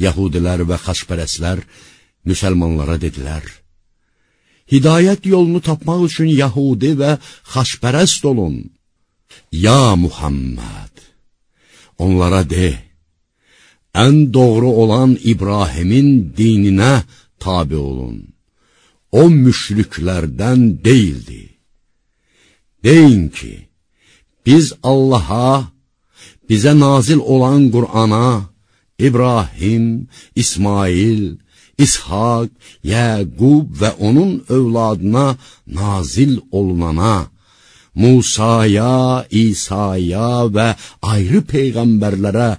Yahudilər və xaçpərəslər müsəlmanlara dedilər, Hidayət yolunu tapmaq üçün Yahudi və xaçpərəst olun. Ya Muhammed, onlara de, ən doğru olan İbrahimin dininə tabi olun. O müşriklərdən deyildi. Deyin ki, biz Allaha, bizə nazil olan Qur'ana, İbrahim, İsmail, İshak, Yəqub və onun övladına nazil olunana, Musaya, İsaya və ayrı peyğəmbərlərə,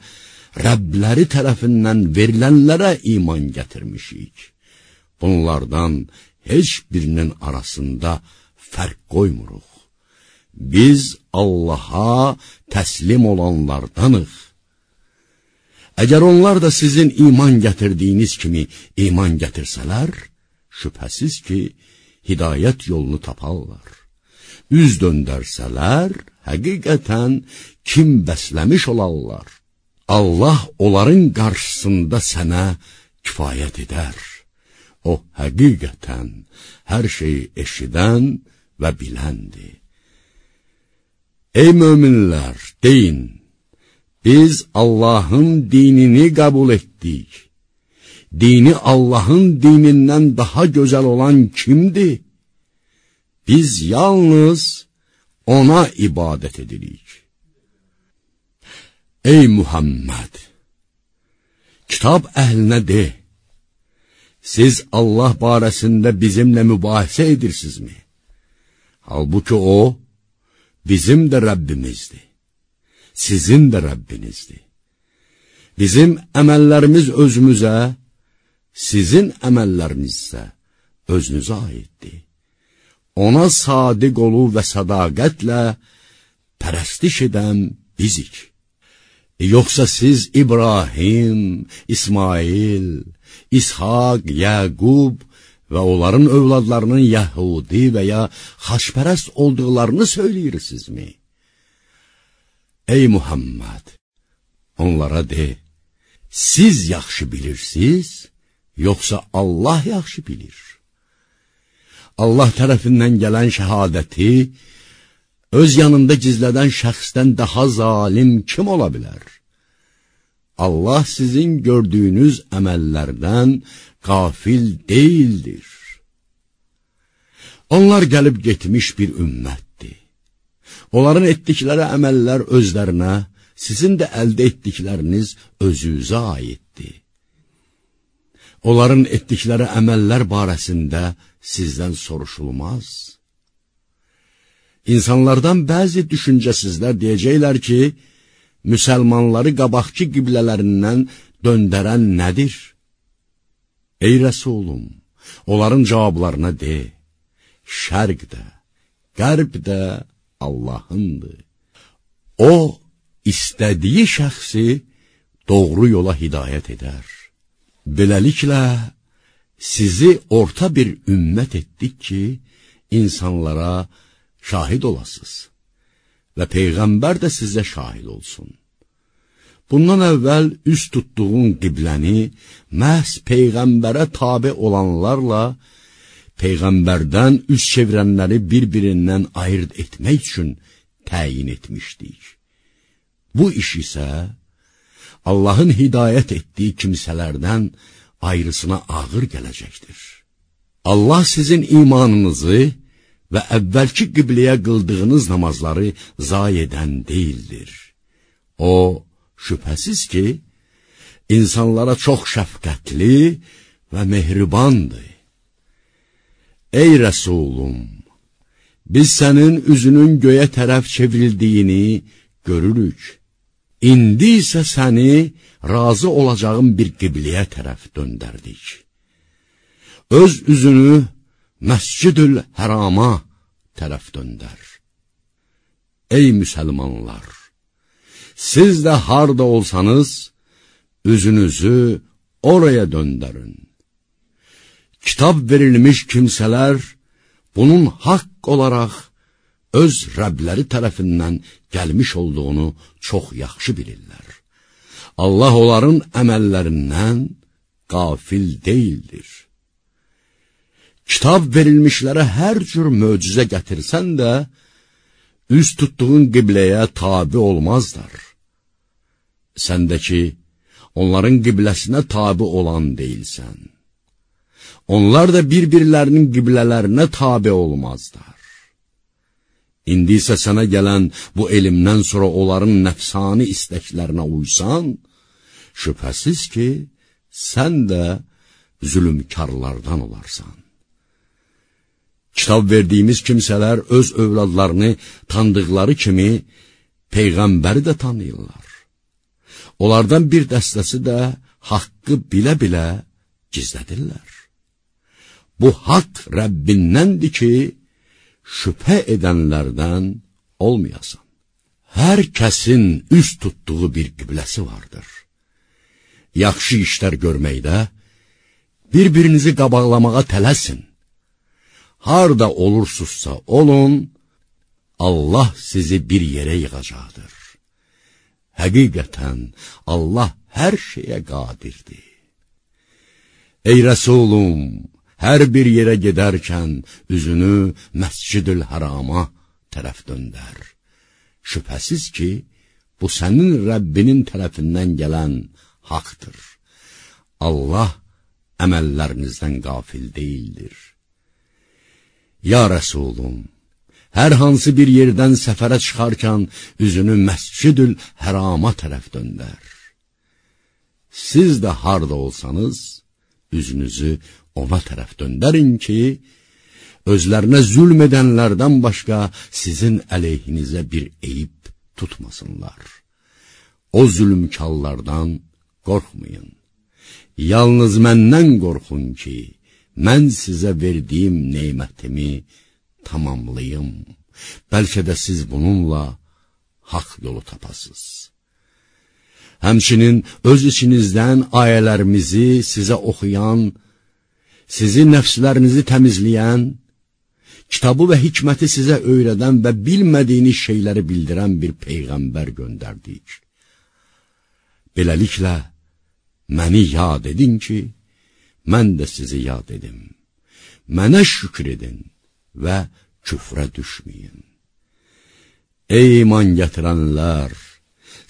Rəbləri tərəfindən verilənlərə iman gətirmişik. Bunlardan heç birinin arasında fərq qoymuruq. Biz Allaha təslim olanlardanıq. Əgər onlar da sizin iman gətirdiyiniz kimi iman gətirsələr, şübhəsiz ki, hidayət yolunu taparlar. Üz döndərsələr, həqiqətən kim bəsləmiş olarlar. Allah onların qarşısında sənə kifayət edər. O həqiqətən hər şeyi eşidən və biləndir. Ey möminlər, deyin, Biz Allahın dinini qəbul etdik. Dini Allahın dinindən daha gözəl olan kimdir? Biz yalnız ona ibadət edirik. Ey Muhammed! Kitab əhlinə de, siz Allah barəsində bizimlə mübahisə edirsinizmi? Halbuki o, bizim də Rəbbimizdir sizin də Rəbbinizdir. Bizim əməllərimiz özümüzə, sizin əməlləriniz isə özünüzə aiddir. Ona sadiq olu və sədaqətlə pərəstiş edən bizik. Yoxsa siz İbrahim, İsmail, İshak, Yəqub və onların övladlarının Yəhudi və ya xaşpərəst olduqlarını söyləyirsinizmi? Ey Muhammed, onlara de, siz yaxşı bilirsiniz, yoxsa Allah yaxşı bilir? Allah tərəfindən gələn şəhadəti öz yanında gizlədən şəxsdən daha zalim kim ola bilər? Allah sizin gördüyünüz əməllərdən qafil deyildir. Onlar gəlib getmiş bir ümmət. Onların etdikləri əməllər özlərinə, sizin də əldə etdikləriniz özünüzə aiddir. Onların etdikləri əməllər barəsində sizdən soruşulmaz. İnsanlardan bəzi düşüncəsizlər deyəcəklər ki, müsəlmanları qabaqçı qiblələrindən döndərən nədir? Ey Rəsulum, onların cavablarına de, şərq də, qərb də, Allahındır. O, istədiyi şəxsi doğru yola hidayət edər. Beləliklə, sizi orta bir ümmət etdik ki, insanlara şahid olasınız və Peyğəmbər də sizə şahid olsun. Bundan əvvəl üst tutduğun qibləni məhz Peyğəmbərə tabi olanlarla Peyğəmbərdən üz çevirənləri bir-birindən ayırt etmək üçün təyin etmişdik. Bu iş isə Allahın hidayət etdiyi kimsələrdən ayrısına ağır gələcəkdir. Allah sizin imanınızı və əvvəlki qibləyə qıldığınız namazları zay edən deyildir. O, şübhəsiz ki, insanlara çox şəfqətli və mehribandır. Ey Rəsulum, biz sənin üzünün göyə tərəf çevrildiyini görürük. İndi isə səni razı olacağın bir qibləyə tərəf döndərdik. Öz üzünü Məscidül Hərama tərəf döndər. Ey müsəlmanlar! Siz də harda olsanız, üzünüzü oraya döndərin. Kitab verilmiş kimsələr bunun haqq olaraq öz Rəbləri tərəfindən gəlmiş olduğunu çox yaxşı bilirlər. Allah onların əməllərindən qafil deyildir. Kitab verilmişlərə hər cür möcüzə gətirsən də, üz tutduğun qibləyə tabi olmazlar. Səndəki, onların qibləsinə tabi olan deyilsən. Onlar da bir-birlərinin qiblələrinə tabi olmazlar. İndi isə sənə gələn bu elmdən sonra onların nəfsani istəklərinə uysan, şübhəsiz ki, sən də zülümkarlardan olarsan. Kitab verdiyimiz kimsələr öz övladlarını tanıdıqları kimi Peyğəmbəri də tanıyırlar. Onlardan bir dəstəsi də haqqı bilə-bilə gizlədirlər. Bu haqq Rəbbindəndir ki, şübhə edənlərdən olmayasan. Hər kəsin üz tutduğu bir qibləsi vardır. Yaxşı işlər görməkdə, bir-birinizi qabaqlamağa tələsin. Harda olursunuzsa olun, Allah sizi bir yerə yığacaqdır. Həqiqətən, Allah hər şeyə qadirdir. Ey Rəsulum, hər bir yerə gedərkən üzünü Məscidül Hərama tərəf döndər. Şübhəsiz ki, bu sənin Rəbbinin tərəfindən gələn haqdır. Allah əməllərinizdən qafil deyildir. Ya Rəsulum, hər hansı bir yerdən səfərə çıxarkən üzünü Məscidül Hərama tərəf döndər. Siz də harda olsanız, üzünüzü ona tərəf döndərin ki, özlərinə zülm edənlərdən başqa sizin əleyhinizə bir eyib tutmasınlar. O zülmkallardan qorxmayın. Yalnız məndən qorxun ki, mən sizə verdiyim neymətimi tamamlayım. Bəlkə də siz bununla haqq yolu tapasız. Həmçinin öz içinizdən ayələrimizi sizə oxuyan, sizi nəfslərinizi təmizləyən, kitabı və hikməti sizə öyrədən və bilmədiyiniz şeyləri bildirən bir peyğəmbər göndərdik. Beləliklə, məni yad edin ki, mən də sizi yad edim. Mənə şükür edin və küfrə düşməyin. Ey iman gətirənlər!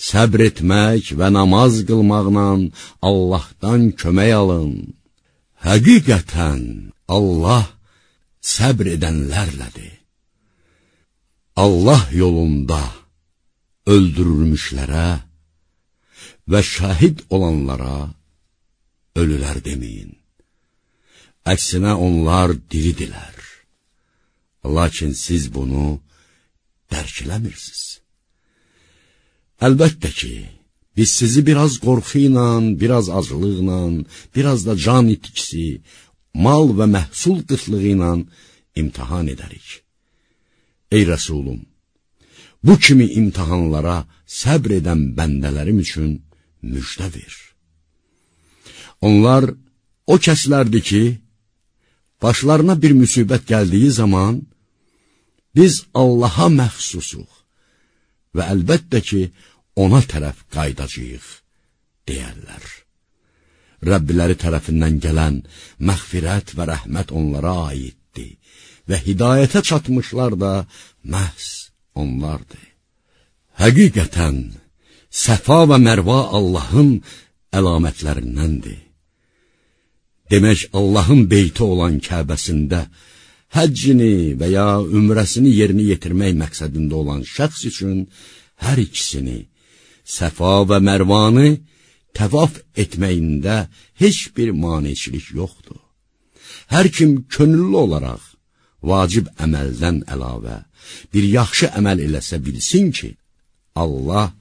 Səbr etmək və namaz qılmaqla Allahdan kömək alın. Həqiqətən Allah səbr edənlərlədir. Allah yolunda öldürülmüşlərə və şahid olanlara ölülər deməyin. Əksinə onlar diridilər. Lakin siz bunu dərkiləmirsiniz. Əlbəttə ki, biz sizi biraz qorxu ilə, biraz acılıqla, biraz da can itkisi, mal və məhsul qıtlığı ilə imtihan edərik. Ey Rəsulum, bu kimi imtihanlara səbr edən bəndələrim üçün müjdə ver. Onlar o kəslərdir ki, başlarına bir müsibət gəldiyi zaman, biz Allaha məxsusuq və əlbəttə ki, ona tərəf qaydacıyıq, deyərlər. Rəbbiləri tərəfindən gələn məğfirət və rəhmət onlara aiddir və hidayətə çatmışlar da məhz onlardır. Həqiqətən, Səfa və Mərva Allahın əlamətlərindəndir. Demək, Allahın beyti olan Kəbəsində həccini və ya ümrəsini yerinə yetirmək məqsədində olan şəxs üçün hər ikisini Səfa və Mərvanı təvaf etməyində heç bir maneçilik yoxdur. Hər kim könüllü olaraq vacib əməldən əlavə bir yaxşı əməl eləsə bilsin ki, Allah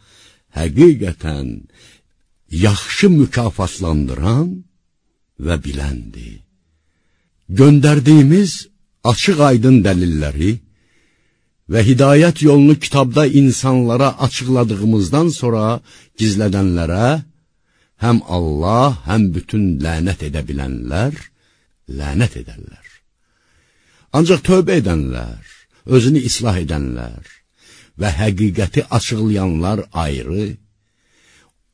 həqiqətən yaxşı mükafatlandıran və biləndir. Göndərdiyimiz açıq aydın dəlilləri və hidayət yolunu kitabda insanlara açıqladığımızdan sonra gizlədənlərə həm Allah, həm bütün lənət edə bilənlər lənət edərlər. Ancaq tövbə edənlər, özünü islah edənlər və həqiqəti açıqlayanlar ayrı,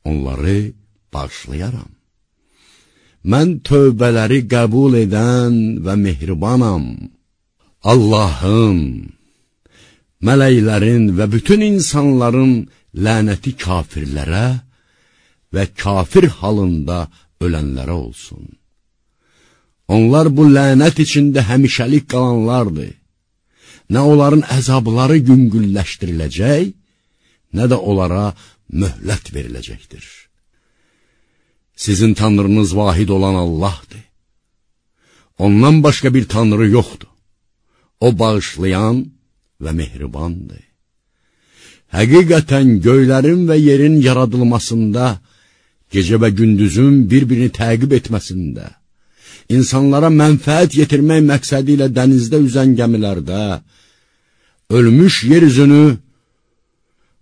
onları bağışlayaram. Mən tövbələri qəbul edən və mehribanam. Allahın, mələklərin və bütün insanların lənəti kafirlərə və kafir halında ölənlərə olsun. Onlar bu lənət içində həmişəlik qalanlardır. Nə onların əzabları yüngülləşdiriləcək, nə də onlara möhlət veriləcəkdir. Sizin tanrınız vahid olan Allahdır. Ondan başqa bir tanrı yoxdur. O bağışlayan və mehribandır. Həqiqətən göylərin və yerin yaradılmasında, gecə və gündüzün bir-birini təqib etməsində, insanlara mənfəət yetirmək məqsədi ilə dənizdə üzən gəmilərdə, ölmüş yer üzünü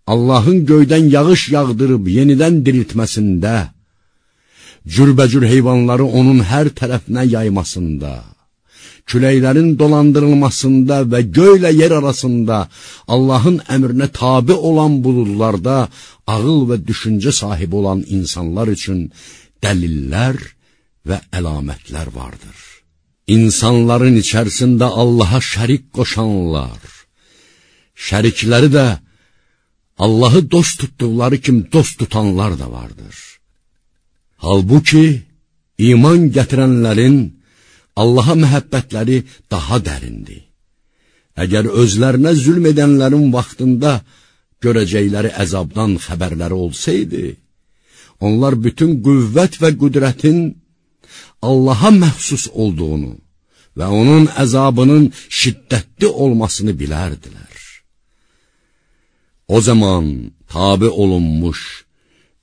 Allahın göydən yağış yağdırıb yenidən diriltməsində, cürbəcür heyvanları onun hər tərəfinə yaymasında, küləklərin dolandırılmasında və göylə yer arasında Allahın əmrinə tabi olan buludlarda ağıl və düşüncə sahibi olan insanlar üçün dəlillər və əlamətlər vardır. İnsanların içərisində Allaha şərik qoşanlar, şərikləri də Allahı dost tutduqları kimi dost tutanlar da vardır. Halbuki, iman gətirənlərin Allaha məhəbbətləri daha dərindir. Əgər özlərinə zülm edənlərin vaxtında görəcəkləri əzabdan xəbərləri olsaydı, onlar bütün qüvvət və qüdrətin Allaha məxsus olduğunu və onun əzabının şiddətli olmasını bilərdilər. O zaman tabi olunmuş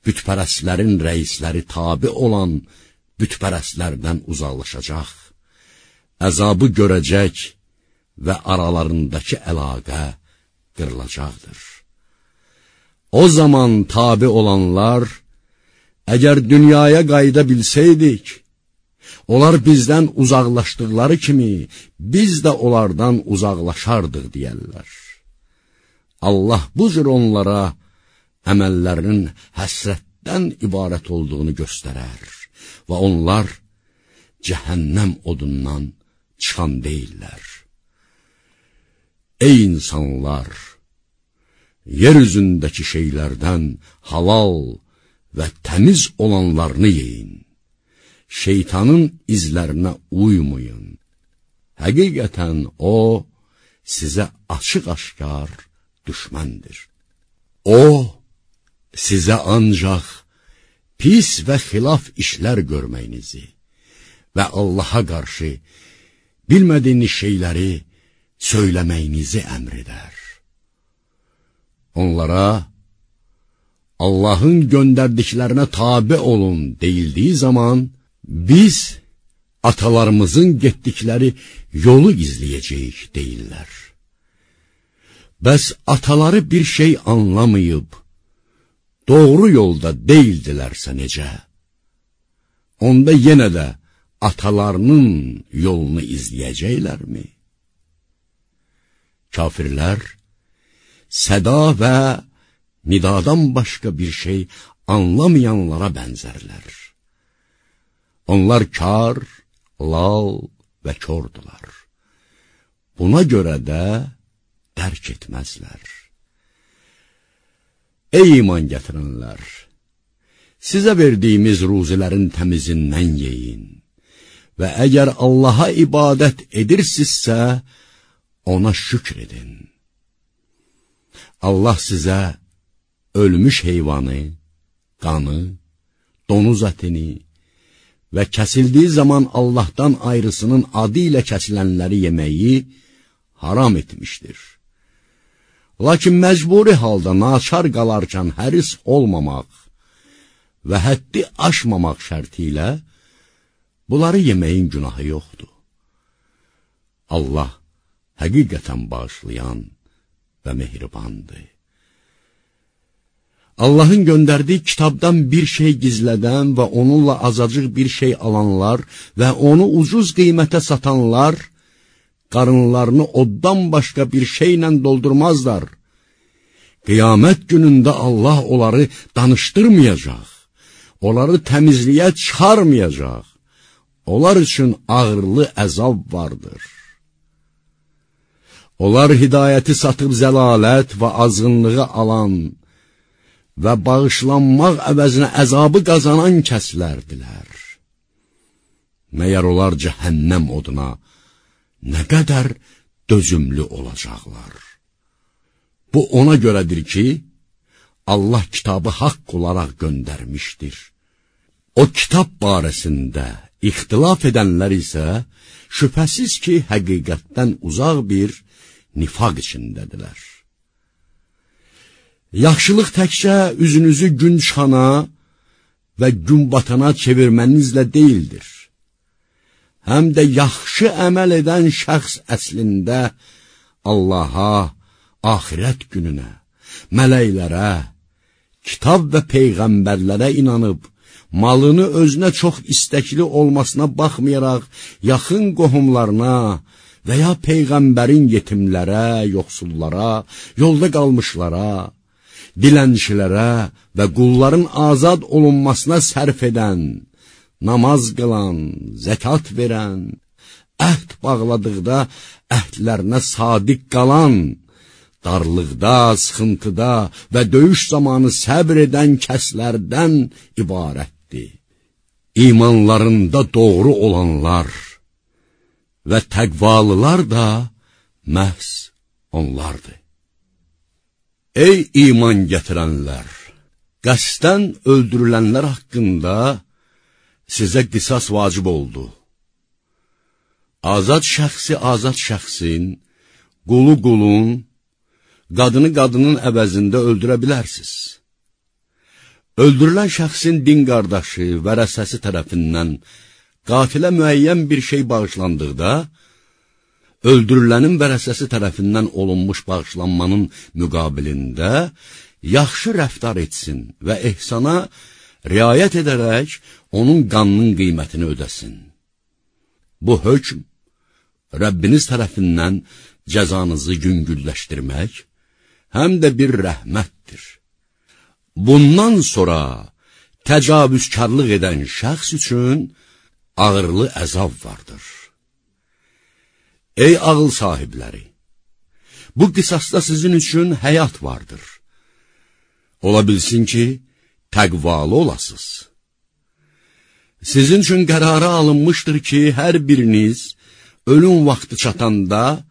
bütpərəslərin rəisləri tabi olan bütpərəslərdən uzaqlaşacaq, əzabı görəcək və aralarındakı əlaqə qırılacaqdır. O zaman tabi olanlar, əgər dünyaya qayıda bilsəydik, onlar bizdən uzaqlaşdıqları kimi, biz də onlardan uzaqlaşardıq deyərlər. Allah bu cür onlara əməllərinin həsrətdən ibarət olduğunu göstərər və onlar cəhənnəm odundan çıxan deyirlər. Ey insanlar! Yer üzündəki şeylərdən halal və təmiz olanlarını yeyin. Şeytanın izlərinə uymayın. Həqiqətən o, sizə açıq-aşkar düşməndir. O, sizə ancaq pis və xilaf işlər görməyinizi və Allaha qarşı bilmədiyiniz şeyləri söyləməyinizi əmr edər. Onlara Allahın göndərdiklərinə tabe olun deyildiyi zaman, biz atalarımızın getdikləri yolu izləyəcəyik deyirlər. Bəs ataları bir şey anlamayıb, doğru yolda deyildilərsə necə? Onda yenə də atalarının yolunu izləyəcəklərmi? Kafirlər səda və nidadan başqa bir şey anlamayanlara bənzərlər. Onlar kar, lal və kordular. Buna görə də dərk etməzlər. Ey iman gətirənlər! Sizə verdiyimiz ruzilərin təmizindən yeyin və əgər Allaha ibadət edirsinizsə, ona şükr edin. Allah sizə ölmüş heyvanı, qanı, donuz ətini və kəsildiyi zaman Allahdan ayrısının adı ilə kəsilənləri yeməyi haram etmişdir. Lakin məcburi halda naçar qalarkən həris olmamaq və həddi aşmamaq şərti ilə bunları yeməyin günahı yoxdur. Allah həqiqətən bağışlayan və mehribandır. Allahın göndərdiyi kitabdan bir şey gizlədən və onunla azacıq bir şey alanlar və onu ucuz qiymətə satanlar, qarınlarını oddan başqa bir şeylə doldurmazlar. Qiyamət günündə Allah onları danışdırmayacaq. onları təmizliyə çıxarmayacaq. Onlar üçün ağırlı əzab vardır. Onlar hidayəti satıb zəlalət və azğınlığı alan və bağışlanmaq əvəzinə əzabı qazanan kəslərdilər. Məyər onlar cəhənnəm oduna nə qədər dözümlü olacaqlar. Bu ona görədir ki, Allah kitabı haqq olaraq göndərmişdir. O kitab barəsində ixtilaf edənlər isə şübhəsiz ki, həqiqətdən uzaq bir nifaq içindədirlər. Yaxşılıq təkcə üzünüzü gün çıxana və gün batana çevirmənizlə deyildir. Həm də yaxşı əməl edən şəxs əslində Allaha, axirət gününə, mələklərə, kitab və peyğəmbərlərə inanıb, malını özünə çox istəkli olmasına baxmayaraq, yaxın qohumlarına və ya peyğəmbərin yetimlərə, yoxsullara, yolda qalmışlara, dilənçilərə və qulların azad olunmasına sərf edən, namaz qılan, zəkat verən, əhd bağladıqda əhdlərinə sadiq qalan, darlıqda, sıxıntıda və döyüş zamanı səbr edən kəslərdən ibarətdir. İmanlarında doğru olanlar və təqvalılar da məhz onlardır. Ey iman gətirənlər! Qəsdən öldürülənlər haqqında sizə qisas vacib oldu. Azad şəxsi azad şəxsin, qulu qulun, qadını qadının əvəzində öldürə bilərsiniz. Öldürülən şəxsin din qardaşı, vərəsəsi tərəfindən qatilə müəyyən bir şey bağışlandıqda, öldürülənin vərəsəsi tərəfindən olunmuş bağışlanmanın müqabilində yaxşı rəftar etsin və ehsana riayət edərək onun qanının qiymətini ödəsin. Bu hökm Rəbbiniz tərəfindən cəzanızı yüngülləşdirmək, həm də bir rəhmətdir. Bundan sonra təcavüzkarlıq edən şəxs üçün ağırlı əzab vardır. Ey ağıl sahibləri! Bu qisasda sizin üçün həyat vardır. Ola bilsin ki, təqvalı olasınız. Sizin üçün qərara alınmışdır ki, hər biriniz ölüm vaxtı çatanda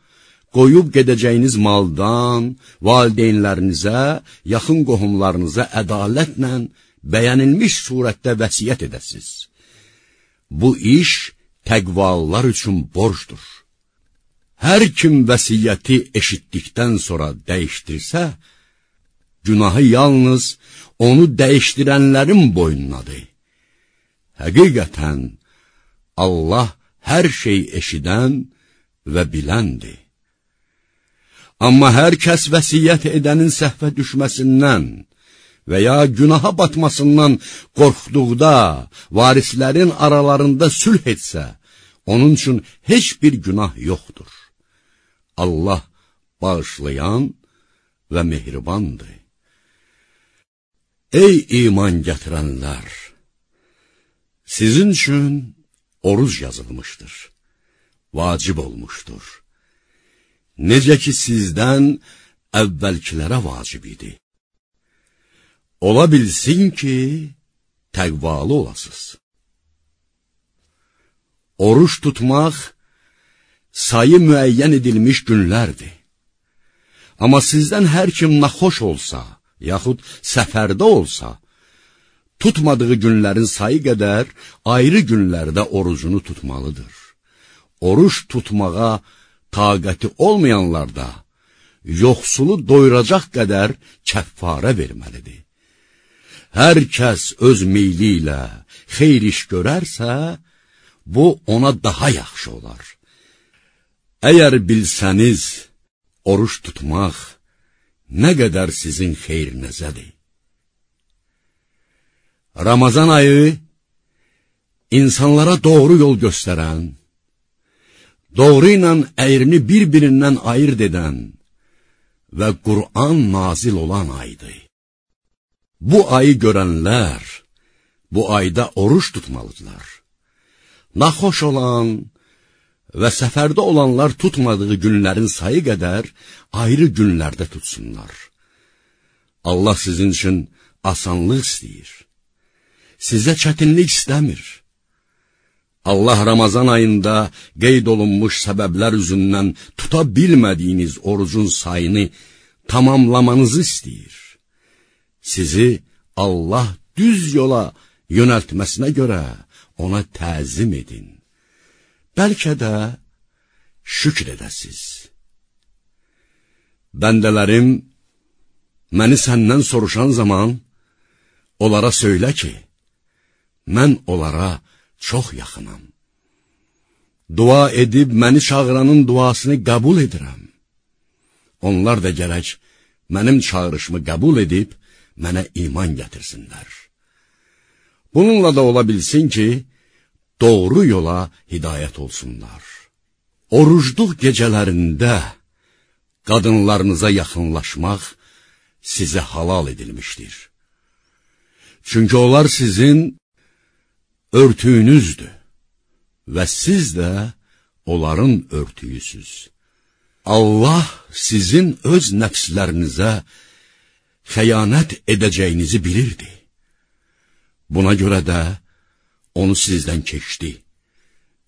qoyub gedəcəyiniz maldan, valideynlərinizə, yaxın qohumlarınıza ədalətlə bəyənilmiş surətdə vəsiyyət edəsiz. Bu iş təqvalılar üçün borcdur. Hər kim vəsiyyəti eşitdikdən sonra dəyişdirsə, günahı yalnız onu dəyişdirənlərin boynunadır. Həqiqətən, Allah hər şey eşidən və biləndir. Amma hər kəs vəsiyyət edənin səhvə düşməsindən və ya günaha batmasından qorxduqda varislərin aralarında sülh etsə, onun üçün heç bir günah yoxdur. Allah bağışlayan və mehribandır. Ey iman gətirənlər! Sizin üçün oruc yazılmışdır, vacib olmuşdur necə ki sizdən əvvəlkilərə vacib idi. Ola bilsin ki, təqvalı olasınız. Oruç tutmaq sayı müəyyən edilmiş günlərdir. Amma sizdən hər kim naxoş olsa, yaxud səfərdə olsa, tutmadığı günlərin sayı qədər ayrı günlərdə orucunu tutmalıdır. Oruç tutmağa taqəti olmayanlar da yoxsulu doyuracaq qədər kəffarə verməlidir. Hər kəs öz meyli ilə xeyr iş görərsə, bu ona daha yaxşı olar. Əgər bilsəniz, oruç tutmaq nə qədər sizin xeyrinizədir. Ramazan ayı insanlara doğru yol göstərən, doğru ilə əyrini bir-birindən ayırt edən və Qur'an nazil olan aydır. Bu ayı görənlər bu ayda oruç tutmalıdırlar. Naxoş olan və səfərdə olanlar tutmadığı günlərin sayı qədər ayrı günlərdə tutsunlar. Allah sizin üçün asanlıq istəyir. Sizə çətinlik istəmir. Allah Ramazan ayında qeyd olunmuş səbəblər üzündən tuta bilmədiyiniz orucun sayını tamamlamanızı istəyir. Sizi Allah düz yola yönəltməsinə görə ona təzim edin. Bəlkə də şükr edəsiz. Bəndələrim, məni səndən soruşan zaman, onlara söylə ki, mən onlara çox yaxınam. Dua edib məni çağıranın duasını qəbul edirəm. Onlar da gərək mənim çağırışımı qəbul edib, mənə iman gətirsinlər. Bununla da ola bilsin ki, doğru yola hidayət olsunlar. Orucluq gecələrində qadınlarınıza yaxınlaşmaq sizə halal edilmişdir. Çünki onlar sizin örtüyünüzdür və siz də onların örtüyüsüz. Allah sizin öz nəfslərinizə xəyanət edəcəyinizi bilirdi. Buna görə də onu sizdən keçdi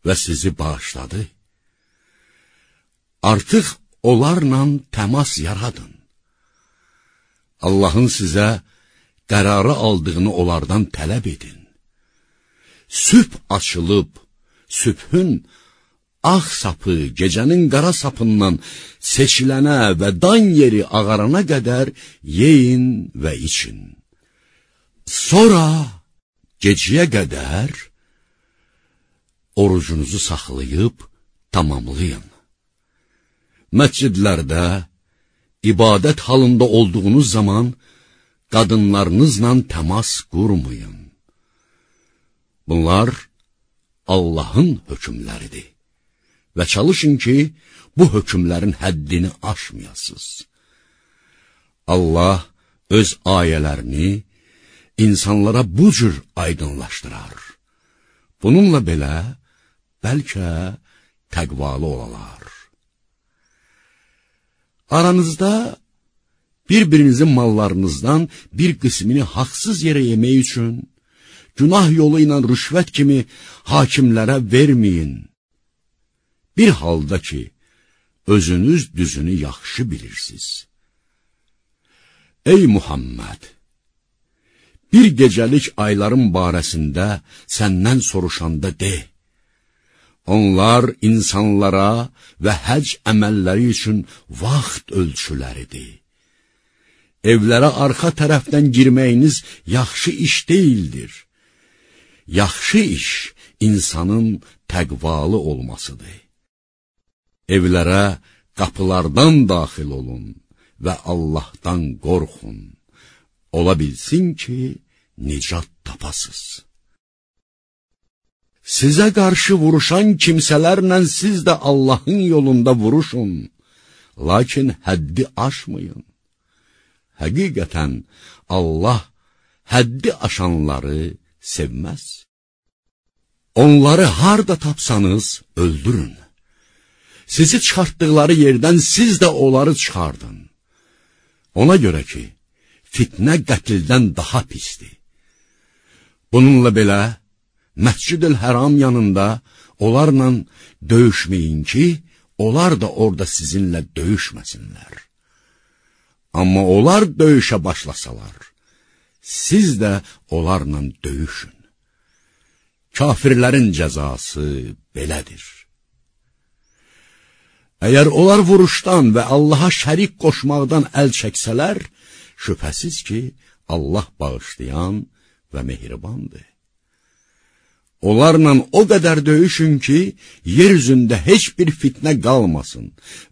və sizi bağışladı. Artıq onlarla təmas yaradın. Allahın sizə qərarı aldığını onlardan tələb edin. Sübh açılıb, sübhün ağ sapı gecənin qara sapından seçilənə və dan yeri ağarana qədər yeyin və için. Sonra gecəyə qədər orucunuzu saxlayıb tamamlayın. Məscidlərdə ibadət halında olduğunuz zaman qadınlarınızla təmas qurmayın. Bunlar Allahın hökmləridir və çalışın ki, bu hökmlərin həddini aşmayasınız. Allah öz ayələrini insanlara bu cür aydınlaşdırar. Bununla belə, bəlkə təqvalı olalar. Aranızda bir-birinizin mallarınızdan bir qismini haqsız yerə yemək üçün, günah yolu ilə rüşvət kimi hakimlərə verməyin. Bir halda ki, özünüz düzünü yaxşı bilirsiniz. Ey Muhammed! Bir gecəlik ayların barəsində səndən soruşanda de. Onlar insanlara və həc əməlləri üçün vaxt ölçüləridir. Evlərə arxa tərəfdən girməyiniz yaxşı iş deyildir. Yaxşı iş insanın təqvalı olmasıdır. Evlərə qapılardan daxil olun və Allahdan qorxun. Ola bilsin ki, nicat tapasız. Sizə qarşı vuruşan kimsələrlə siz də Allahın yolunda vuruşun, lakin həddi aşmayın. Həqiqətən Allah həddi aşanları sevməz. Onları harda tapsanız öldürün. Sizi çıxartdıqları yerdən siz də onları çıxardın. Ona görə ki, fitnə qətildən daha pisdir. Bununla belə, Məscid-ül Həram yanında onlarla döyüşməyin ki, onlar da orada sizinlə döyüşməsinlər. Amma onlar döyüşə başlasalar, siz də onlarla döyüşün. Kafirlərin cəzası belədir. Əgər onlar vuruşdan və Allaha şərik qoşmaqdan əl çəksələr, şübhəsiz ki, Allah bağışlayan və mehribandır. Onlarla o qədər döyüşün ki, yer üzündə heç bir fitnə qalmasın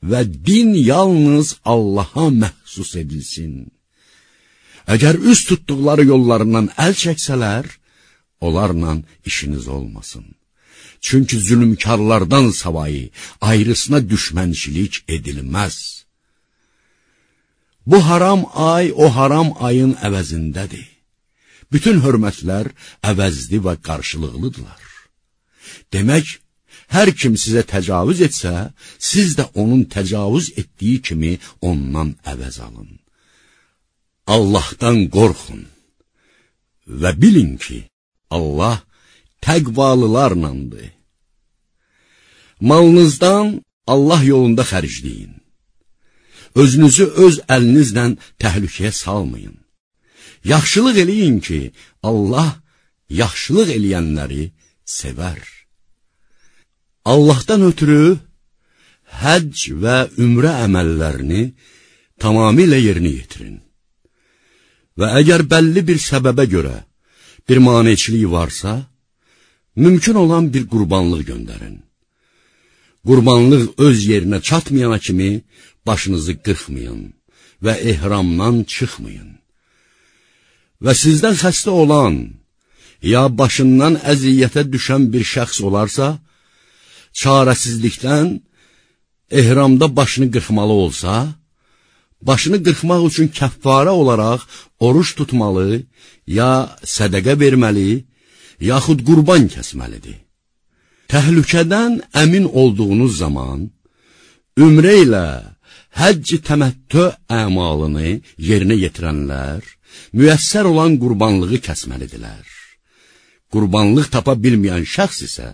və din yalnız Allaha məxsus edilsin. Əgər üz tutduqları yollarından əl çəksələr, onlarla işiniz olmasın. Çünki zülümkarlardan savayı ayrısına düşmənçilik edilməz. Bu haram ay o haram ayın əvəzindədir. Bütün hörmətlər əvəzli və qarşılıqlıdırlar. Demək, hər kim sizə təcavüz etsə, siz də onun təcavüz etdiyi kimi ondan əvəz alın. Allahdan qorxun və bilin ki, Allah təqvalılarlandır. Malınızdan Allah yolunda xərcləyin. Özünüzü öz əlinizlə təhlükəyə salmayın. Yaxşılıq eləyin ki, Allah yaxşılıq eləyənləri sevər. Allahdan ötürü həcc və ümrə əməllərini tamamilə yerinə yetirin. Və əgər bəlli bir səbəbə görə bir maneçilik varsa, mümkün olan bir qurbanlıq göndərin. Qurbanlıq öz yerinə çatmayana kimi başınızı qırxmayın və ehramdan çıxmayın. Və sizdən xəstə olan, ya başından əziyyətə düşən bir şəxs olarsa, çarəsizlikdən ehramda başını qırxmalı olsa, başını qırxmaq üçün kəffarə olaraq oruç tutmalı, ya sədəqə verməli, yaxud qurban kəsməlidir. Təhlükədən əmin olduğunuz zaman, ümrə ilə həcc təməttü əmalını yerinə yetirənlər, müyəssər olan qurbanlığı kəsməlidirlər. Qurbanlıq tapa bilməyən şəxs isə,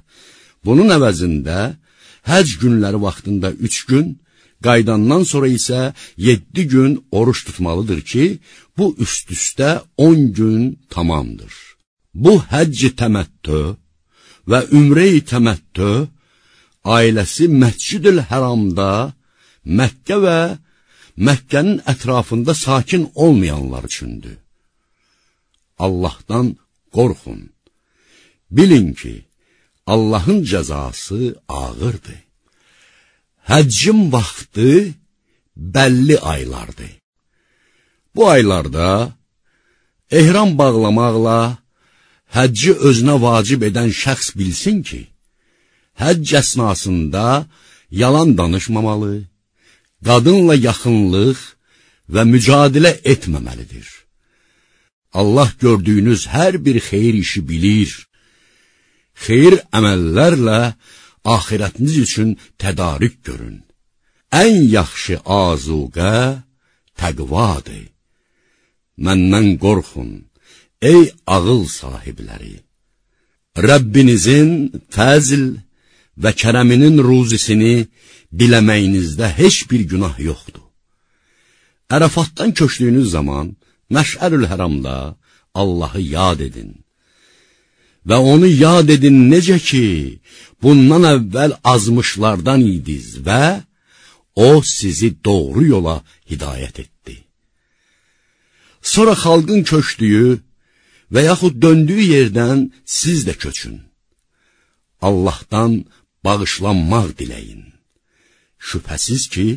bunun əvəzində həcc günləri vaxtında üç gün, qaydandan sonra isə 7 gün oruç tutmalıdır ki, bu üst-üstə 10 gün tamamdır. Bu həcc təməttü və ümrə-i təməttü ailəsi Məscid-ül Həramda, Məkkə və Məkkənin ətrafında sakin olmayanlar üçündür. Allahdan qorxun. Bilin ki, Allahın cəzası ağırdır. Həccin vaxtı bəlli aylardır. Bu aylarda ehram bağlamaqla həcci özünə vacib edən şəxs bilsin ki, həcc əsnasında yalan danışmamalı, qadınla yaxınlıq və mücadilə etməməlidir. Allah gördüyünüz hər bir xeyir işi bilir. Xeyir əməllərlə axirətiniz üçün tədarük görün. Ən yaxşı azuqə təqvadır. Məndən qorxun, ey ağıl sahibləri. Rəbbinizin fəzl və kərəminin ruzisini diləməyinizdə heç bir günah yoxdur. Ərəfatdan köçdüyünüz zaman Məşərül Həramda Allahı yad edin. Və onu yad edin necə ki, bundan əvvəl azmışlardan idiz və o sizi doğru yola hidayət etdi. Sonra xalqın köçdüyü və yaxud döndüyü yerdən siz də köçün. Allahdan bağışlanmaq diləyin. Şübhəsiz ki,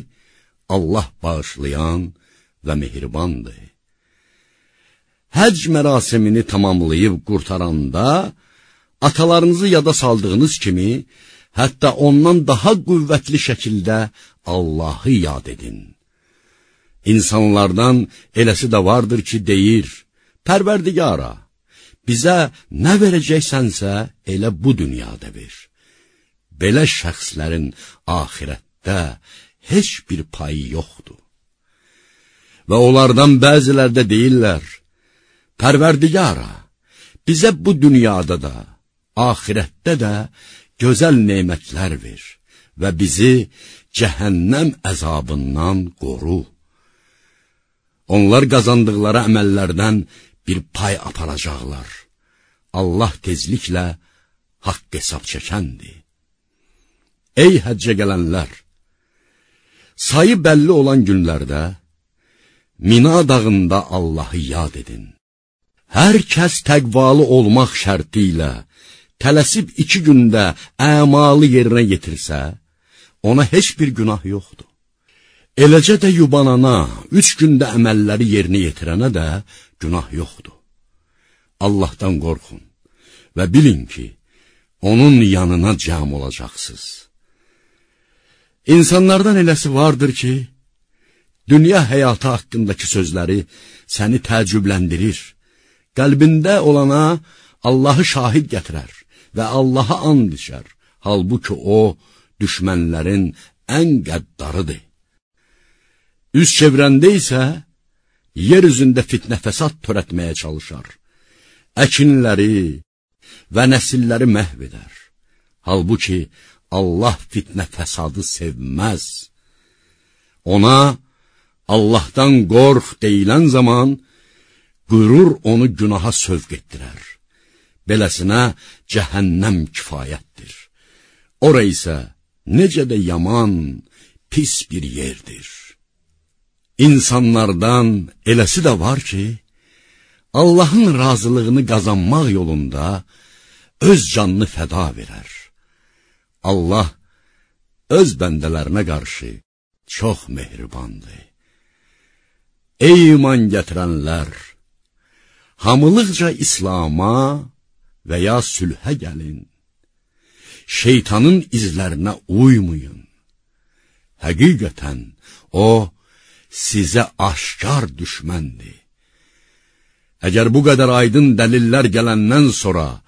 Allah bağışlayan və mehribandır. Həcc mərasimini tamamlayıb qurtaranda, atalarınızı yada saldığınız kimi, hətta ondan daha qüvvətli şəkildə Allahı yad edin. İnsanlardan eləsi də vardır ki, deyir, Pərverdigara, bizə nə verəcəksənsə, elə bu dünyada ver. Belə şəxslərin axirətdə heç bir payı yoxdur. Və onlardan bəzilər də deyirlər, Pərverdigara, bizə bu dünyada da, axirətdə də gözəl nemətlər ver və bizi cəhənnəm əzabından qoru. Onlar qazandıqları əməllərdən bir pay aparacaqlar. Allah tezliklə haqq hesab çəkəndir. Ey həccə gələnlər! Sayı bəlli olan günlərdə Mina dağında Allahı yad edin. Hər kəs təqvalı olmaq şərti ilə tələsib iki gündə əmalı yerinə yetirsə, ona heç bir günah yoxdur. Eləcə də yubanana, üç gündə əməlləri yerinə yetirənə də günah yoxdur. Allahdan qorxun və bilin ki, onun yanına cəm olacaqsınız. İnsanlardan eləsi vardır ki, dünya həyatı haqqındakı sözləri səni təəccübləndirir, Qəlbində olana Allahı şahid gətirər və Allaha and içər. Halbuki o, düşmənlərin ən qəddarıdır. Üz çevrəndə isə, yer üzündə fitnə fəsad törətməyə çalışar. Əkinləri və nəsilləri məhv edər. Halbuki Allah fitnə fəsadı sevməz. Ona Allahdan qorx deyilən zaman, qürur onu günaha sövq etdirər. Beləsinə cəhənnəm kifayətdir. Ora isə necə də yaman, pis bir yerdir. İnsanlardan eləsi də var ki, Allahın razılığını qazanmaq yolunda öz canını fəda verər. Allah öz bəndələrinə qarşı çox mehribandır. Ey iman gətirənlər! Hamılıqca İslama və ya sülhə gəlin. Şeytanın izlərinə uymayın. Həqiqətən, o, sizə aşkar düşməndir. Əgər bu qədər aydın dəlillər gələndən sonra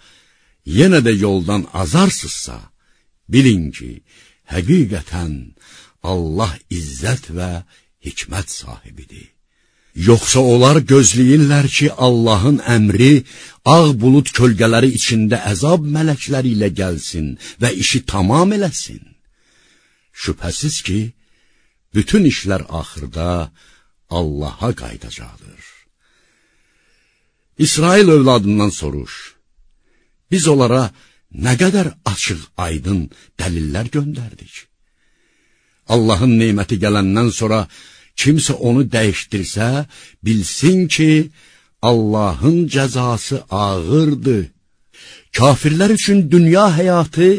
yenə də yoldan azarsızsa, bilin ki, həqiqətən Allah izzət və hikmət sahibidir. Yoxsa onlar gözləyirlər ki, Allahın əmri ağ bulud kölgələri içində əzab mələkləri ilə gəlsin və işi tamam eləsin. Şübhəsiz ki, bütün işlər axırda Allaha qaydacaqdır. İsrail övladından soruş, biz onlara nə qədər açıq, aydın dəlillər göndərdik? Allahın neyməti gələndən sonra kimsə onu dəyişdirsə, bilsin ki, Allahın cəzası ağırdır. Kafirlər üçün dünya həyatı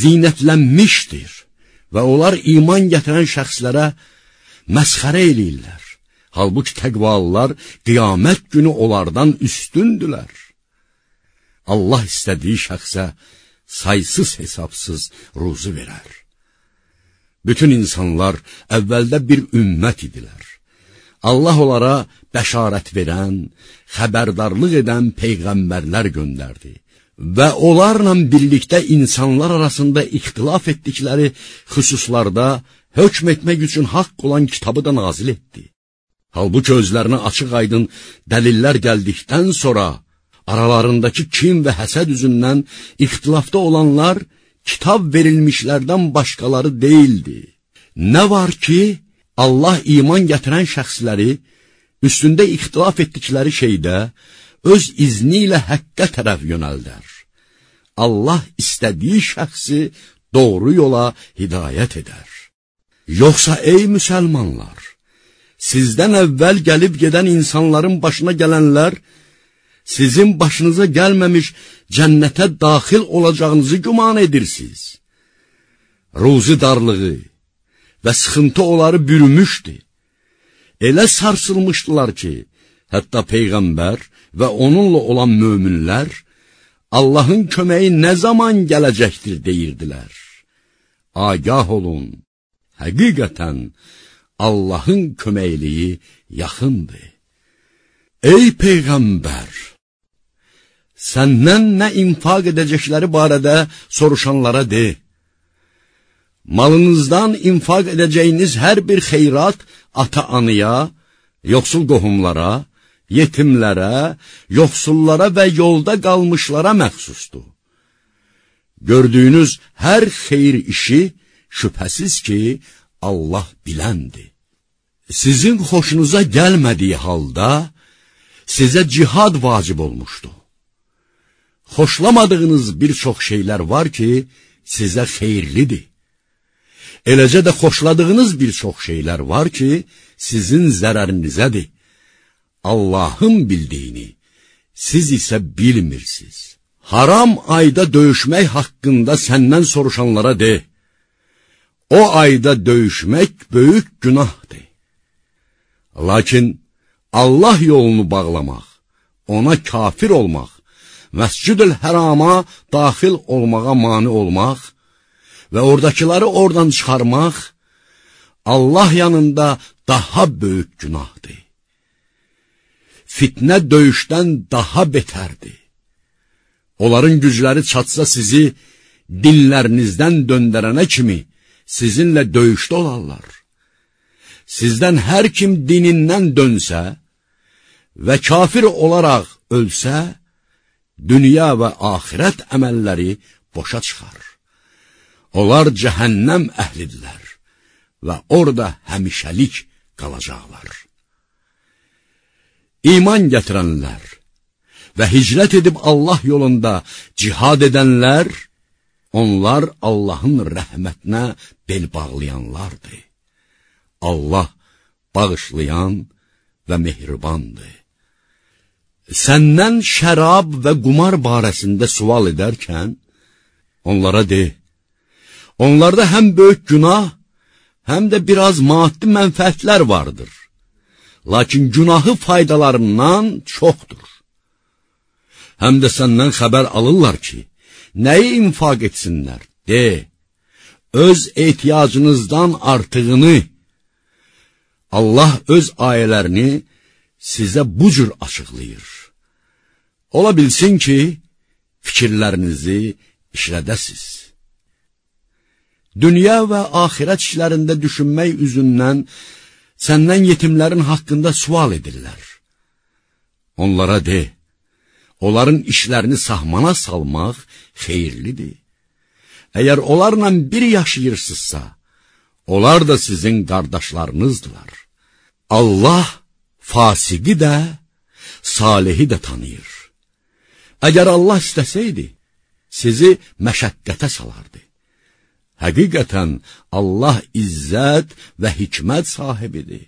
zinətlənmişdir və onlar iman gətirən şəxslərə məsxərə eləyirlər. Halbuki təqvalılar qiyamət günü onlardan üstündülər. Allah istədiyi şəxsə saysız hesabsız ruzu verər. Bütün insanlar əvvəldə bir ümmət idilər. Allah onlara bəşarət verən, xəbərdarlıq edən peyğəmbərlər göndərdi və onlarla birlikdə insanlar arasında ixtilaf etdikləri xüsuslarda hökm etmək üçün haqq olan kitabı da nazil etdi. Halbuki özlərinə açıq aydın dəlillər gəldikdən sonra aralarındakı kin və həsəd üzündən ixtilafda olanlar kitab verilmişlərdən başqaları deyildi. Nə var ki, Allah iman gətirən şəxsləri üstündə ixtilaf etdikləri şeydə öz izni ilə həqqə tərəf yönəldər. Allah istədiyi şəxsi doğru yola hidayət edər. Yoxsa ey müsəlmanlar, sizdən əvvəl gəlib gedən insanların başına gələnlər sizin başınıza gəlməmiş cənnətə daxil olacağınızı güman edirsiniz. Ruzi darlığı və sıxıntı onları bürümüşdü. Elə sarsılmışdılar ki, hətta Peyğəmbər və onunla olan möminlər Allahın köməyi nə zaman gələcəkdir deyirdilər. Agah olun, həqiqətən Allahın köməkliyi yaxındır. Ey Peyğəmbər! Səndən nə infaq edəcəkləri barədə soruşanlara de. Malınızdan infaq edəcəyiniz hər bir xeyrat ata-anıya, yoxsul qohumlara, yetimlərə, yoxsullara və yolda qalmışlara məxsusdur. Gördüyünüz hər xeyir işi şübhəsiz ki, Allah biləndir. Sizin xoşunuza gəlmədiyi halda, sizə cihad vacib olmuşdu. Xoşlamadığınız bir çox şeylər var ki, sizə xeyirlidir. Eləcə də xoşladığınız bir çox şeylər var ki, sizin zərərinizədir. Allahın bildiyini siz isə bilmirsiniz. Haram ayda döyüşmək haqqında səndən soruşanlara de, o ayda döyüşmək böyük günahdır. Lakin Allah yolunu bağlamaq, ona kafir olmaq, məscid-ül hərama daxil olmağa mani olmaq və oradakiləri oradan çıxarmaq Allah yanında daha böyük günahdır. fitnə döyüşdən daha betərdir. Onların gücləri çatsa sizi dinlərinizdən döndərənə kimi sizinlə döyüşdə olarlar. Sizdən hər kim dinindən dönsə və kafir olaraq ölsə, dünya və axirət əməlləri boşa çıxar. Onlar cəhənnəm əhlidirlər və orada həmişəlik qalacaqlar. İman gətirənlər və hicrət edib Allah yolunda cihad edənlər, onlar Allahın rəhmətinə bel bağlayanlardır. Allah bağışlayan və mehribandır. Səndən şərab və qumar barəsində sual edərkən, onlara de, onlarda həm böyük günah, həm də biraz maddi mənfəətlər vardır. Lakin günahı faydalarından çoxdur. Həm də səndən xəbər alırlar ki, nəyi infaq etsinlər? De, öz ehtiyacınızdan artığını, Allah öz ayələrini sizə bu cür açıqlayır. Ola bilsin ki, fikirlərinizi işlədəsiz. Dünya və axirət işlərində düşünmək üzündən səndən yetimlərin haqqında sual edirlər. Onlara de, onların işlərini sahmana salmaq xeyirlidir. Əgər onlarla bir yaşayırsınızsa, onlar da sizin qardaşlarınızdılar. Allah fasiqi də, salihi də tanıyır. Əgər Allah istəsəydi, sizi məşəqqətə salardı. Həqiqətən Allah izzət və hikmət sahibidir.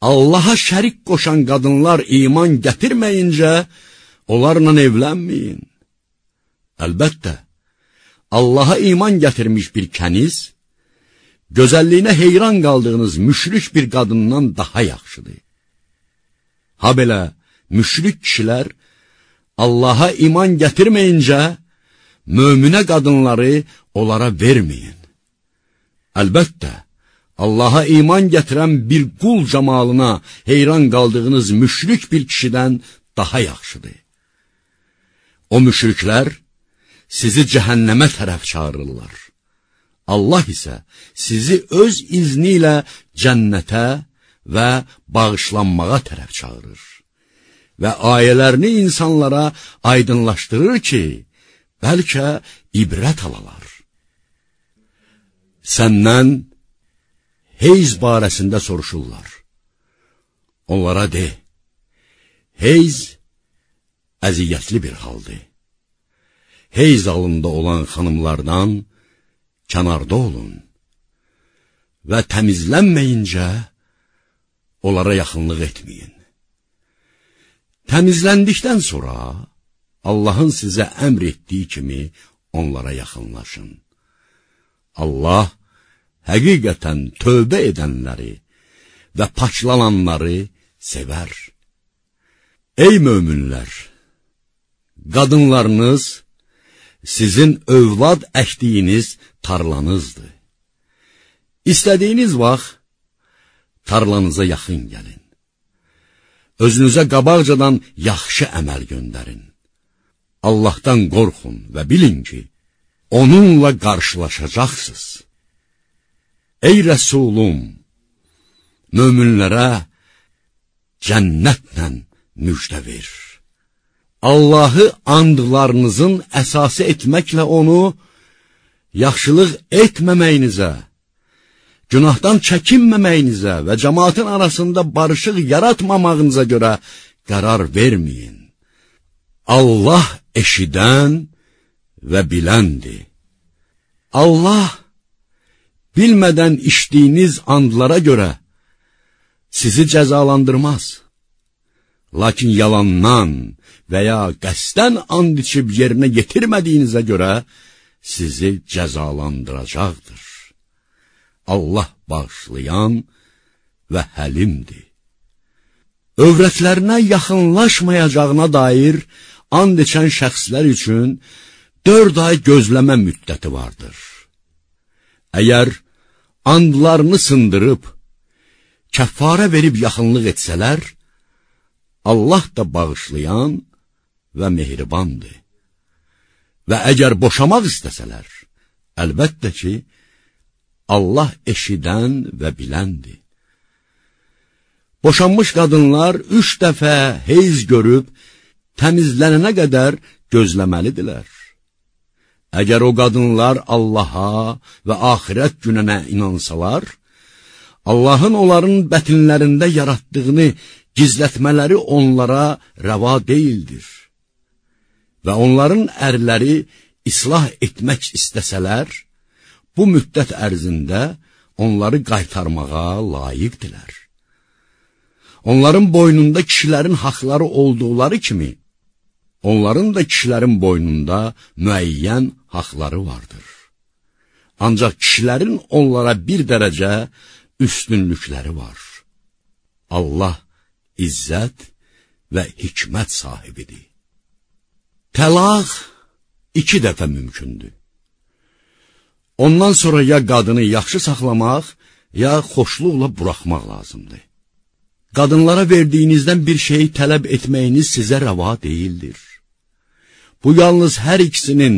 Allaha şərik qoşan qadınlar iman gətirməyincə, onlarla evlənməyin. Əlbəttə, Allaha iman gətirmiş bir kəniz, gözəlliyinə heyran qaldığınız müşrik bir qadından daha yaxşıdır. Ha belə, müşrik kişilər Allaha iman gətirməyincə, möminə qadınları onlara verməyin. Əlbəttə, Allaha iman gətirən bir qul camalına heyran qaldığınız müşrik bir kişidən daha yaxşıdır. O müşriklər sizi cəhənnəmə tərəf çağırırlar. Allah isə sizi öz izni ilə cənnətə və bağışlanmağa tərəf çağırır. Və ayələrini insanlara aydınlaşdırır ki, bəlkə ibrət alalar. Səndən heyz barəsində soruşurlar. Onlara de, heyz əziyyətli bir haldır. Heyz alında olan xanımlardan kənarda olun və təmizlənməyincə onlara yaxınlıq etməyin. Təmizləndikdən sonra Allahın sizə əmr etdiyi kimi onlara yaxınlaşın. Allah həqiqətən tövbə edənləri və paklananları sevər. Ey möminlər! Qadınlarınız sizin övlad əkdiyiniz tarlanızdır. İstədiyiniz vaxt tarlanıza yaxın gəlin. Özünüzə qabaqcadan yaxşı əməl göndərin. Allahdan qorxun və bilin ki, onunla qarşılaşacaqsınız. Ey Rəsulum, möminlərə cənnətlə müjdə ver. Allahı andlarınızın əsası etməklə onu yaxşılıq etməməyinizə, günahdan çəkinməməyinizə və cəmaatın arasında barışıq yaratmamağınıza görə qərar verməyin. Allah eşidən və biləndir. Allah bilmədən içdiyiniz andlara görə sizi cəzalandırmaz. Lakin yalandan və ya qəsdən and içib yerinə yetirmədiyinizə görə sizi cəzalandıracaqdır. Allah bağışlayan və həlimdir. Övrətlərinə yaxınlaşmayacağına dair and içən şəxslər üçün dörd ay gözləmə müddəti vardır. Əgər andlarını sındırıb, kəffara verib yaxınlıq etsələr, Allah da bağışlayan və mehribandır. Və əgər boşamaq istəsələr, əlbəttə ki, Allah eşidən və biləndir. Boşanmış qadınlar üç dəfə heyz görüb, təmizlənənə qədər gözləməlidirlər. Əgər o qadınlar Allaha və axirət gününə inansalar, Allahın onların bətinlərində yaratdığını gizlətmələri onlara rəva deyildir. Və onların ərləri islah etmək istəsələr, bu müddət ərzində onları qaytarmağa layiqdilər. Onların boynunda kişilərin haqları olduqları kimi, onların da kişilərin boynunda müəyyən haqları vardır. Ancaq kişilərin onlara bir dərəcə üstünlükləri var. Allah izzət və hikmət sahibidir. Təlaq iki dəfə mümkündür. Ondan sonra ya qadını yaxşı saxlamaq, ya xoşluqla buraxmaq lazımdır. Qadınlara verdiyinizdən bir şeyi tələb etməyiniz sizə rəva deyildir. Bu yalnız hər ikisinin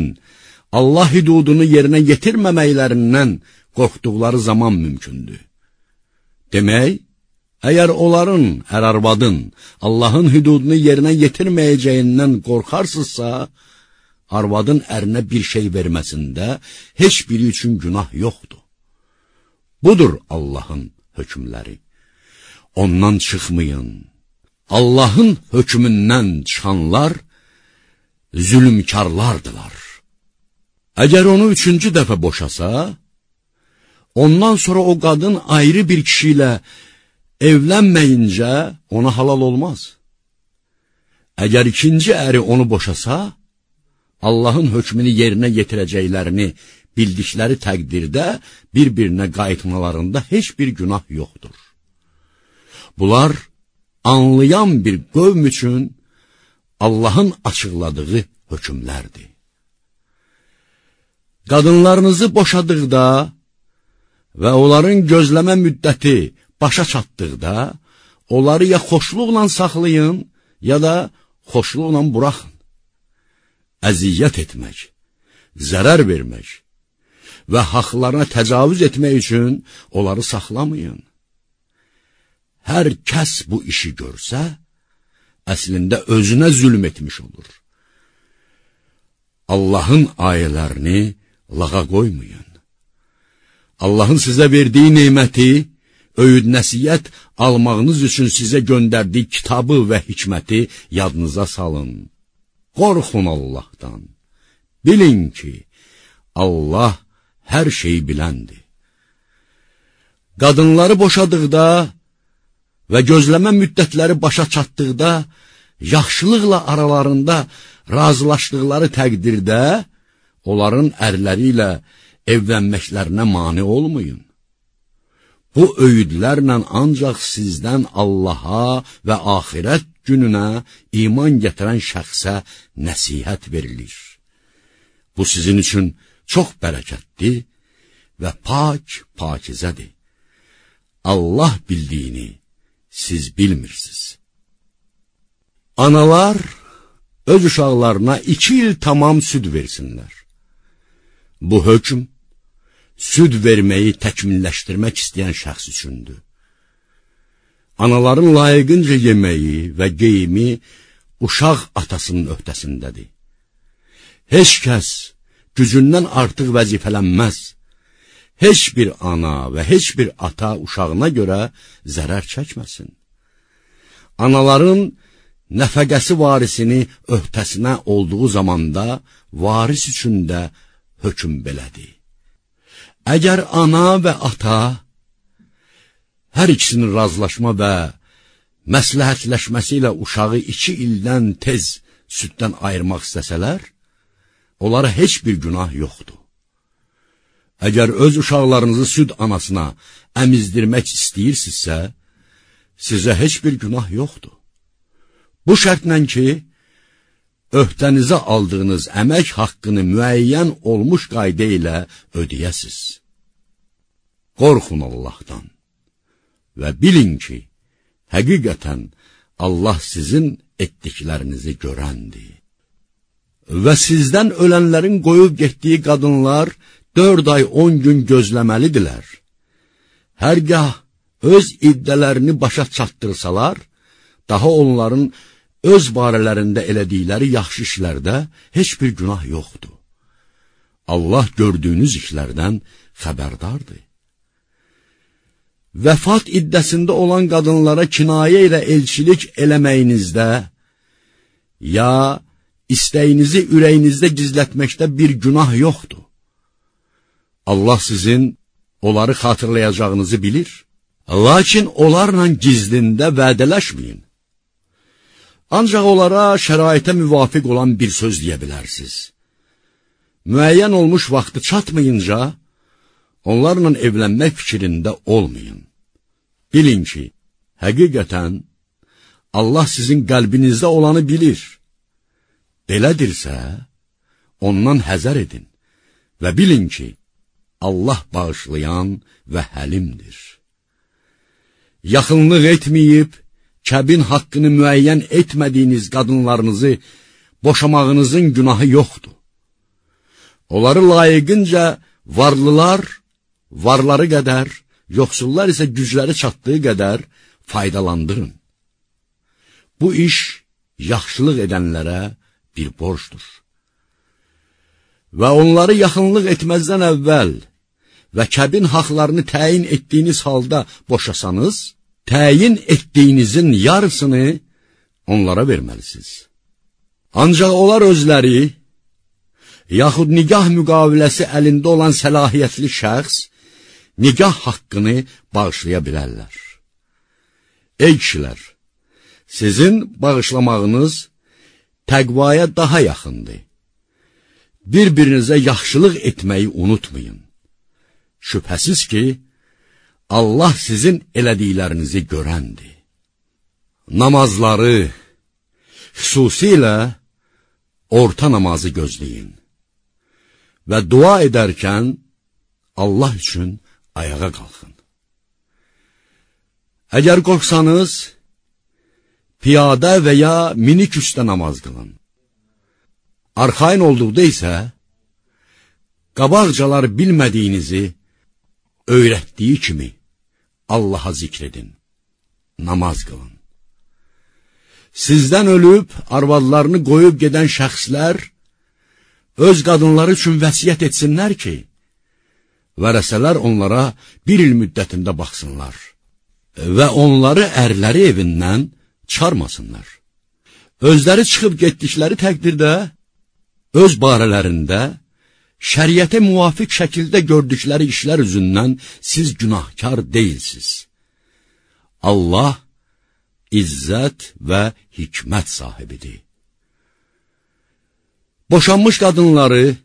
Allah hüdudunu yerinə yetirməməklərindən qorxduqları zaman mümkündür. Demək, əgər onların, hər arvadın, Allahın hüdudunu yerinə yetirməyəcəyindən qorxarsınızsa, arvadın ərinə bir şey verməsində heç biri üçün günah yoxdur. Budur Allahın hökmləri. Ondan çıxmayın. Allahın hökmündən çıxanlar zülmkarlardılar. Əgər onu üçüncü dəfə boşasa, ondan sonra o qadın ayrı bir kişi ilə evlənməyincə ona halal olmaz. Əgər ikinci əri onu boşasa, Allahın hökmünü yerinə yetirəcəklərini bildikləri təqdirdə bir-birinə qayıtmalarında heç bir günah yoxdur. Bunlar anlayan bir qövm üçün Allahın açıqladığı hökmlərdir. Qadınlarınızı boşadıqda və onların gözləmə müddəti başa çatdıqda, onları ya xoşluqla saxlayın, ya da xoşluqla buraxın əziyyət etmək, zərər vermək və haqlarına təcavüz etmək üçün onları saxlamayın. Hər kəs bu işi görsə, əslində özünə zülm etmiş olur. Allahın ayələrini lağa qoymayın. Allahın sizə verdiyi neyməti, öyüd nəsiyyət almağınız üçün sizə göndərdiyi kitabı və hikməti yadınıza salın. Qorxun Allahdan. Bilin ki, Allah hər şeyi biləndir. Qadınları boşadıqda və gözləmə müddətləri başa çatdıqda, yaxşılıqla aralarında razılaşdıqları təqdirdə, onların ərləri ilə evlənməklərinə mane olmayın. Bu öyüdlərlə ancaq sizdən Allaha və axirət gününə iman gətirən şəxsə nəsihət verilir. Bu sizin üçün çox bərəkətli və pak pakizədir. Allah bildiyini siz bilmirsiniz. Analar öz uşaqlarına iki il tamam süd versinlər. Bu hökm, süd verməyi təkmilləşdirmək istəyən şəxs üçündür. Anaların layiqincə yeməyi və geyimi uşaq atasının öhdəsindədir. Heç kəs gücündən artıq vəzifələnməz. Heç bir ana və heç bir ata uşağına görə zərər çəkməsin. Anaların nəfəqəsi varisini öhdəsinə olduğu zamanda varis üçün də hökm belədir. Əgər ana və ata hər ikisinin razılaşma və məsləhətləşməsi ilə uşağı iki ildən tez süddən ayırmaq istəsələr, onlara heç bir günah yoxdur. Əgər öz uşaqlarınızı süd anasına əmizdirmək istəyirsinizsə, sizə heç bir günah yoxdur. Bu şərtlə ki, öhdənizə aldığınız əmək haqqını müəyyən olmuş qayda ilə ödəyəsiz. Qorxun Allahdan və bilin ki, həqiqətən Allah sizin etdiklərinizi görəndir. Və sizdən ölənlərin qoyub getdiyi qadınlar dörd ay on gün gözləməlidirlər. Hərgah öz iddələrini başa çatdırsalar, daha onların öz barələrində elədikləri yaxşı işlərdə heç bir günah yoxdur. Allah gördüyünüz işlərdən xəbərdardır. Vəfat iddəsində olan qadınlara kinayə ilə elçilik eləməyinizdə, ya istəyinizi ürəyinizdə gizlətməkdə bir günah yoxdur. Allah sizin onları xatırlayacağınızı bilir, lakin onlarla gizlində vədələşməyin. Ancaq onlara şəraitə müvafiq olan bir söz deyə bilərsiniz. Müəyyən olmuş vaxtı çatmayınca, onlarla evlənmək fikrində olmayın. Bilin ki, həqiqətən Allah sizin qəlbinizdə olanı bilir. Belədirsə, ondan həzər edin və bilin ki, Allah bağışlayan və həlimdir. Yaxınlıq etməyib, kəbin haqqını müəyyən etmədiyiniz qadınlarınızı boşamağınızın günahı yoxdur. Onları layiqincə varlılar, varları qədər, yoxsullar isə gücləri çatdığı qədər faydalandırın. Bu iş yaxşılıq edənlərə bir borcdur. Və onları yaxınlıq etməzdən əvvəl və kəbin haqlarını təyin etdiyiniz halda boşasanız, təyin etdiyinizin yarısını onlara verməlisiniz. Ancaq onlar özləri, yaxud nigah müqaviləsi əlində olan səlahiyyətli şəxs, nigah haqqını bağışlaya bilərlər. Ey kişilər, sizin bağışlamağınız təqvaya daha yaxındır. Bir-birinizə yaxşılıq etməyi unutmayın. Şübhəsiz ki, Allah sizin elədiklərinizi görəndir. Namazları, xüsusilə orta namazı gözləyin və dua edərkən Allah üçün ayağa qalxın. Əgər qorxsanız, piyada və ya minik üstə namaz qılın. Arxain olduqda isə, qabaqcalar bilmədiyinizi öyrətdiyi kimi Allaha zikr edin, namaz qılın. Sizdən ölüb, arvadlarını qoyub gedən şəxslər öz qadınları üçün vəsiyyət etsinlər ki, vərəsələr onlara bir il müddətində baxsınlar və onları ərləri evindən çıxarmasınlar. Özləri çıxıb getdikləri təqdirdə, öz barələrində, şəriətə müvafiq şəkildə gördükləri işlər üzündən siz günahkar deyilsiz. Allah izzət və hikmət sahibidir. Boşanmış qadınları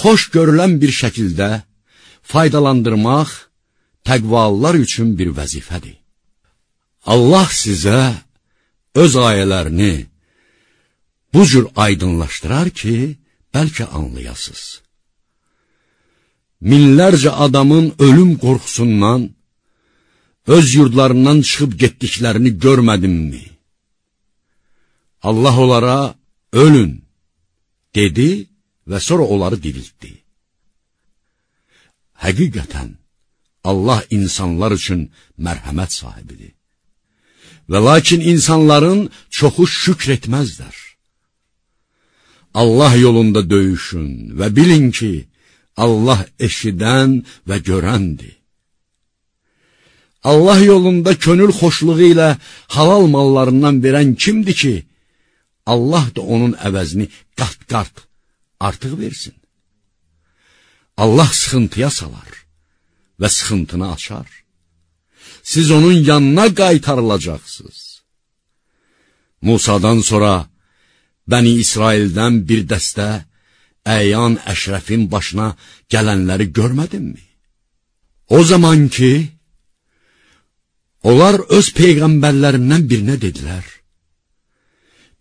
xoş görülən bir şəkildə faydalandırmaq təqvalılar üçün bir vəzifədir. Allah sizə öz ayələrini bu cür aydınlaşdırar ki, bəlkə anlayasız. Minlərcə adamın ölüm qorxusundan, öz yurdlarından çıxıb getdiklərini görmədimmi? Allah onlara ölün, dedi və sonra onları diriltdi. Həqiqətən, Allah insanlar üçün mərhəmət sahibidir. Və lakin insanların çoxu şükr etməzlər. Allah yolunda döyüşün və bilin ki, Allah eşidən və görəndir. Allah yolunda könül xoşluğu ilə halal mallarından verən kimdir ki, Allah da onun əvəzini qat-qat artıq versin. Allah sıxıntıya salar və sıxıntını açar. Siz onun yanına qaytarılacaqsınız. Musadan sonra Bəni İsraildən bir dəstə əyan əşrəfin başına gələnləri görmədinmi? O zaman ki, onlar öz peyğəmbərlərindən birinə dedilər,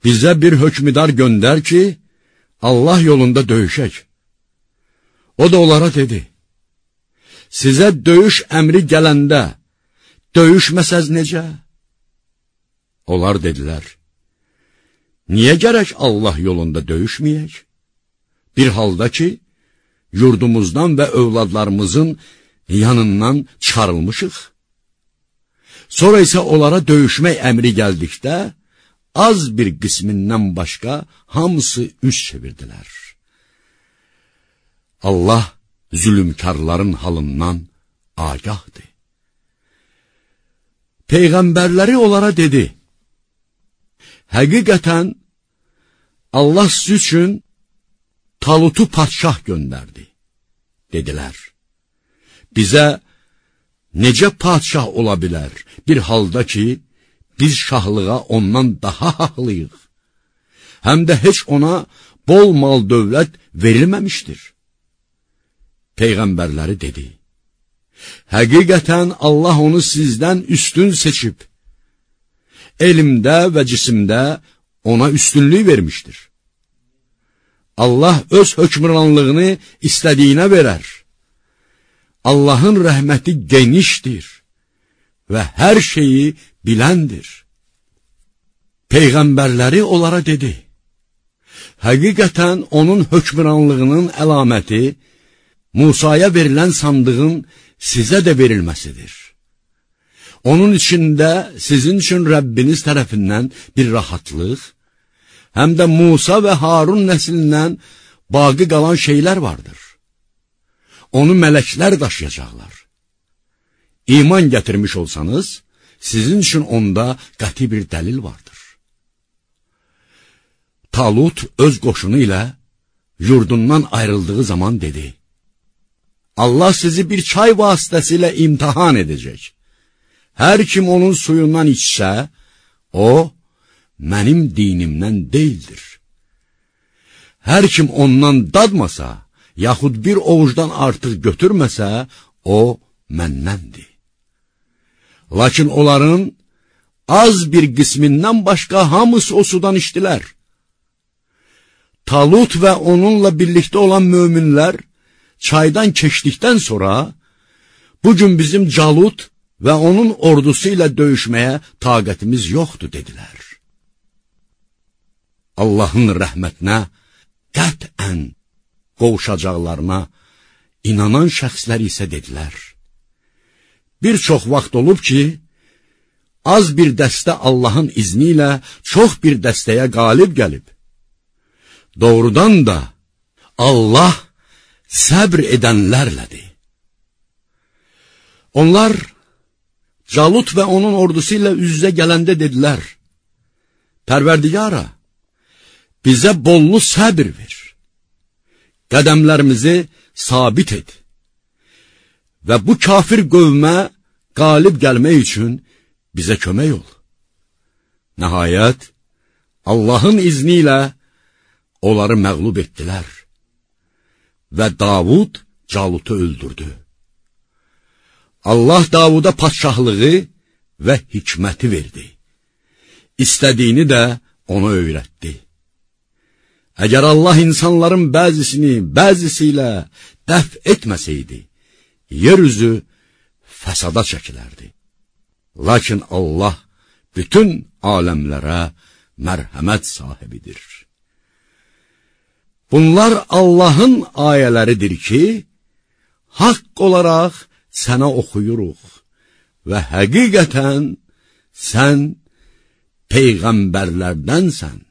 bizə bir hökmüdar göndər ki, Allah yolunda döyüşək. O da onlara dedi, sizə döyüş əmri gələndə, döyüşməsəz necə? Onlar dedilər, Niyə gərək Allah yolunda döyüşməyək? Bir halda ki, yurdumuzdan və övladlarımızın yanından çıxarılmışıq. Sonra isə onlara döyüşmək əmri gəldikdə, az bir qismindən başqa hamısı üz çevirdilər. Allah zülümkarların halından agahdır. Peyğəmbərləri onlara dedi, Həqiqətən, Allah siz üçün Talutu padşah göndərdi, dedilər. Bizə necə padşah ola bilər bir halda ki, biz şahlığa ondan daha haqlıyıq. Həm də heç ona bol mal dövlət verilməmişdir. Peyğəmbərləri dedi, Həqiqətən Allah onu sizdən üstün seçib, elmdə və cisimdə ona üstünlük vermişdir. Allah öz hökmranlığını istədiyinə verər. Allahın rəhməti genişdir və hər şeyi biləndir. Peyğəmbərləri onlara dedi, Həqiqətən onun hökmranlığının əlaməti Musaya verilən sandığın sizə də verilməsidir. Onun içində sizin üçün Rəbbiniz tərəfindən bir rahatlıq, həm də Musa və Harun nəslindən baqi qalan şeylər vardır. Onu mələklər daşıyacaqlar. İman gətirmiş olsanız, sizin üçün onda qəti bir dəlil vardır. Talut öz qoşunu ilə yurdundan ayrıldığı zaman dedi, Allah sizi bir çay vasitəsilə imtihan edəcək. Hər kim onun suyundan içsə, o, mənim dinimdən deyildir. Hər kim ondan dadmasa, yaxud bir ovucdan artıq götürməsə, o, məndəndir. Lakin onların az bir qismindən başqa hamısı o sudan içdilər. Talut və onunla birlikdə olan möminlər çaydan keçdikdən sonra, bugün bizim Calut və onun ordusu ilə döyüşməyə taqətimiz yoxdur, dedilər. Allahın rəhmətinə qətən qovuşacaqlarına inanan şəxslər isə dedilər. Bir çox vaxt olub ki, az bir dəstə Allahın izni ilə çox bir dəstəyə qalib gəlib. Doğrudan da Allah səbr edənlərlədir. Onlar Calut və onun ordusu ilə üz-üzə gələndə dedilər, Pərverdigara, bizə bollu səbir ver, qədəmlərimizi sabit et və bu kafir qövmə qalib gəlmək üçün bizə kömək ol. Nəhayət, Allahın izni ilə onları məqlub etdilər və Davud Calutu öldürdü. Allah Davuda padşahlığı və hikməti verdi. İstədiyini də ona öyrətdi. Əgər Allah insanların bəzisini bəzisi ilə dəf etməsəydi, yer üzü fəsada çəkilərdi. Lakin Allah bütün aləmlərə mərhəmət sahibidir. Bunlar Allahın ayələridir ki, haqq olaraq sənə oxuyuruq və həqiqətən sən peyğəmbərlərdənsən.